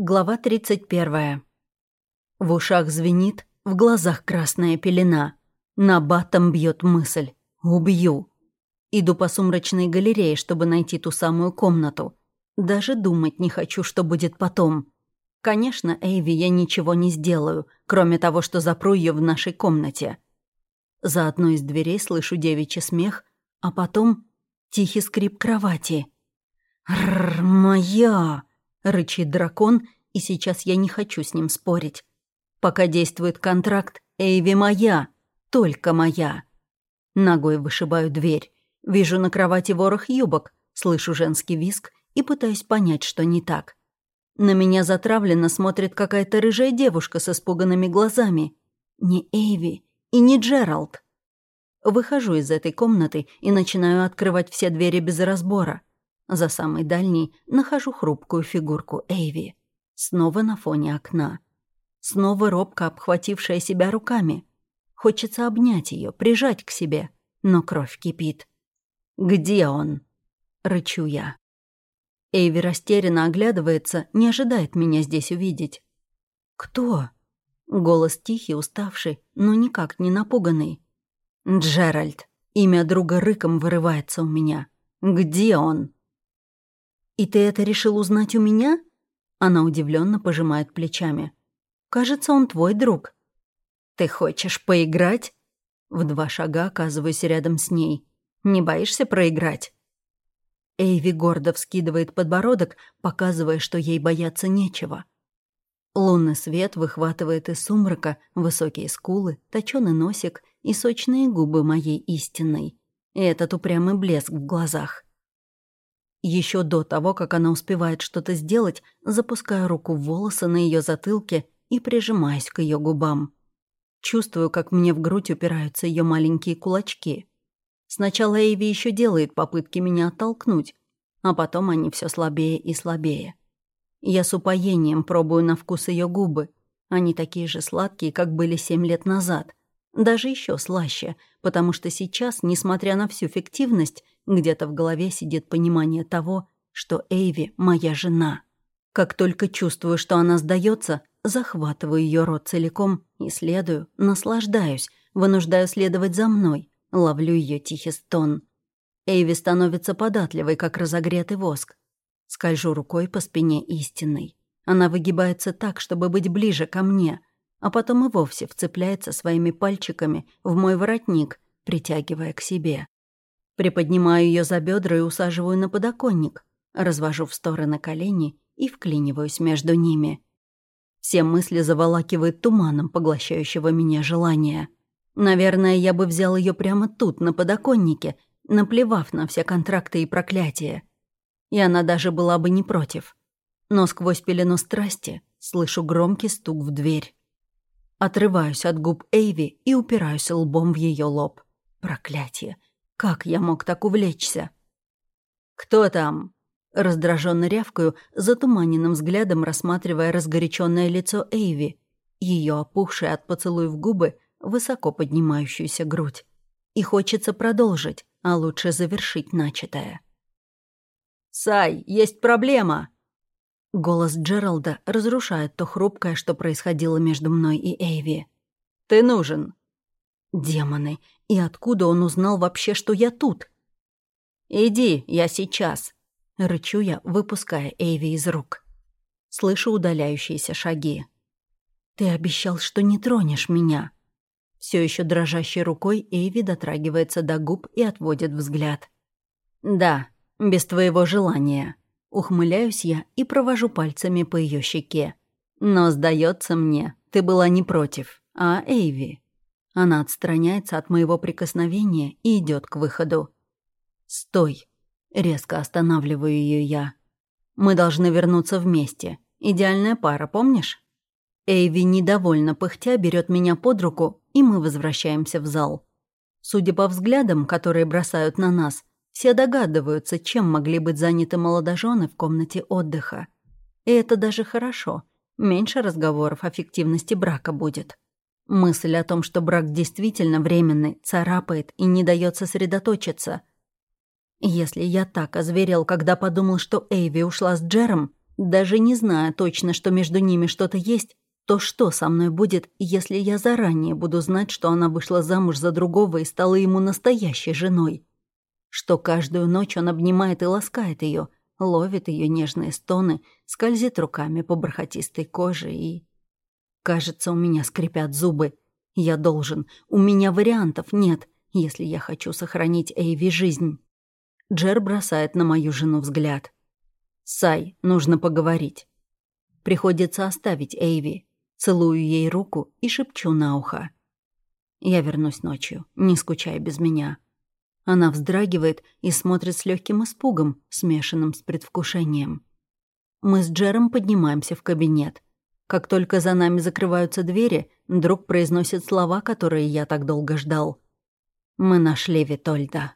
Глава 31. В ушах звенит, в глазах красная пелена. На батом бьет мысль. Убью. Иду по сумрачной галерее, чтобы найти ту самую комнату. Даже думать не хочу, что будет потом. Конечно, Эйви я ничего не сделаю, кроме того, что запру ее в нашей комнате. За одной из дверей слышу девичий смех, а потом тихий скрип кровати. «Рррр, моя!» Рычит дракон, и сейчас я не хочу с ним спорить. Пока действует контракт, Эйви моя, только моя. Ногой вышибаю дверь. Вижу на кровати ворох юбок, слышу женский виск и пытаюсь понять, что не так. На меня затравленно смотрит какая-то рыжая девушка с испуганными глазами. Не Эйви и не Джеральд. Выхожу из этой комнаты и начинаю открывать все двери без разбора. За самой дальней нахожу хрупкую фигурку Эйви. Снова на фоне окна. Снова робко обхватившая себя руками. Хочется обнять ее, прижать к себе, но кровь кипит. «Где он?» — рычу я. Эйви растерянно оглядывается, не ожидает меня здесь увидеть. «Кто?» Голос тихий, уставший, но никак не напуганный. «Джеральд». Имя друга рыком вырывается у меня. «Где он?» «И ты это решил узнать у меня?» Она удивленно пожимает плечами. «Кажется, он твой друг». «Ты хочешь поиграть?» В два шага оказываюсь рядом с ней. «Не боишься проиграть?» Эйви гордо вскидывает подбородок, показывая, что ей бояться нечего. Лунный свет выхватывает из сумрака высокие скулы, точёный носик и сочные губы моей истинной. И этот упрямый блеск в глазах. Еще до того, как она успевает что-то сделать, запускаю руку в волосы на ее затылке и прижимаюсь к ее губам. Чувствую, как мне в грудь упираются ее маленькие кулачки. Сначала Эйви еще делает попытки меня оттолкнуть, а потом они все слабее и слабее. Я с упоением пробую на вкус ее губы. Они такие же сладкие, как были семь лет назад. Даже еще слаще, потому что сейчас, несмотря на всю фиктивность, где-то в голове сидит понимание того, что Эйви — моя жена. Как только чувствую, что она сдается, захватываю ее рот целиком, исследую, наслаждаюсь, вынуждаю следовать за мной, ловлю ее тихий стон. Эйви становится податливой, как разогретый воск. Скольжу рукой по спине истинной. Она выгибается так, чтобы быть ближе ко мне, а потом и вовсе вцепляется своими пальчиками в мой воротник, притягивая к себе. Приподнимаю ее за бедра и усаживаю на подоконник, развожу в стороны колени и вклиниваюсь между ними. Все мысли заволакивает туманом поглощающего меня желания. Наверное, я бы взял ее прямо тут, на подоконнике, наплевав на все контракты и проклятия. И она даже была бы не против. Но сквозь пелену страсти слышу громкий стук в дверь. Отрываюсь от губ Эйви и упираюсь лбом в ее лоб. Проклятие. Как я мог так увлечься? «Кто там?» Раздраженно рявкаю, затуманенным взглядом рассматривая разгоряченное лицо Эйви, ее опухшие от поцелуев губы, высоко поднимающуюся грудь. И хочется продолжить, а лучше завершить начатое. «Сай, есть проблема!» Голос Джералда разрушает то хрупкое, что происходило между мной и Эйви. «Ты нужен!» Демоны, и откуда он узнал вообще, что я тут? «Иди, я сейчас», — рычу я, выпуская Эйви из рук. Слышу удаляющиеся шаги. «Ты обещал, что не тронешь меня». Все еще дрожащей рукой Эйви дотрагивается до губ и отводит взгляд. «Да, без твоего желания». Ухмыляюсь я и провожу пальцами по ее щеке. «Но, сдается мне, ты была не против, а Эйви?» Она отстраняется от моего прикосновения и идет к выходу. «Стой!» — резко останавливаю ее я. «Мы должны вернуться вместе. Идеальная пара, помнишь?» Эйви недовольно пыхтя берет меня под руку, и мы возвращаемся в зал. Судя по взглядам, которые бросают на нас, все догадываются, чем могли быть заняты молодожены в комнате отдыха. И это даже хорошо. Меньше разговоров о фиктивности брака будет. Мысль о том, что брак действительно временный, царапает и не дает сосредоточиться. Если я так озверел, когда подумал, что Эйви ушла с Джером, Даже не зная точно, что между ними что-то есть, то что со мной будет, если я заранее буду знать, что она вышла замуж за другого и стала ему настоящей женой? Что каждую ночь он обнимает и ласкает ее, ловит ее нежные стоны, скользит руками по бархатистой коже и... Кажется, у меня скрипят зубы. Я должен. У меня вариантов нет, если я хочу сохранить Эйви жизнь. Джер бросает на мою жену взгляд. «Сай, нужно поговорить». Приходится оставить Эйви. Целую ей руку и шепчу на ухо. «Я вернусь ночью. Не скучай без меня». Она вздрагивает и смотрит с легким испугом, смешанным с предвкушением. Мы с Джером поднимаемся в кабинет. Как только за нами закрываются двери, друг произносит слова, которые я так долго ждал. «Мы нашли Витольда».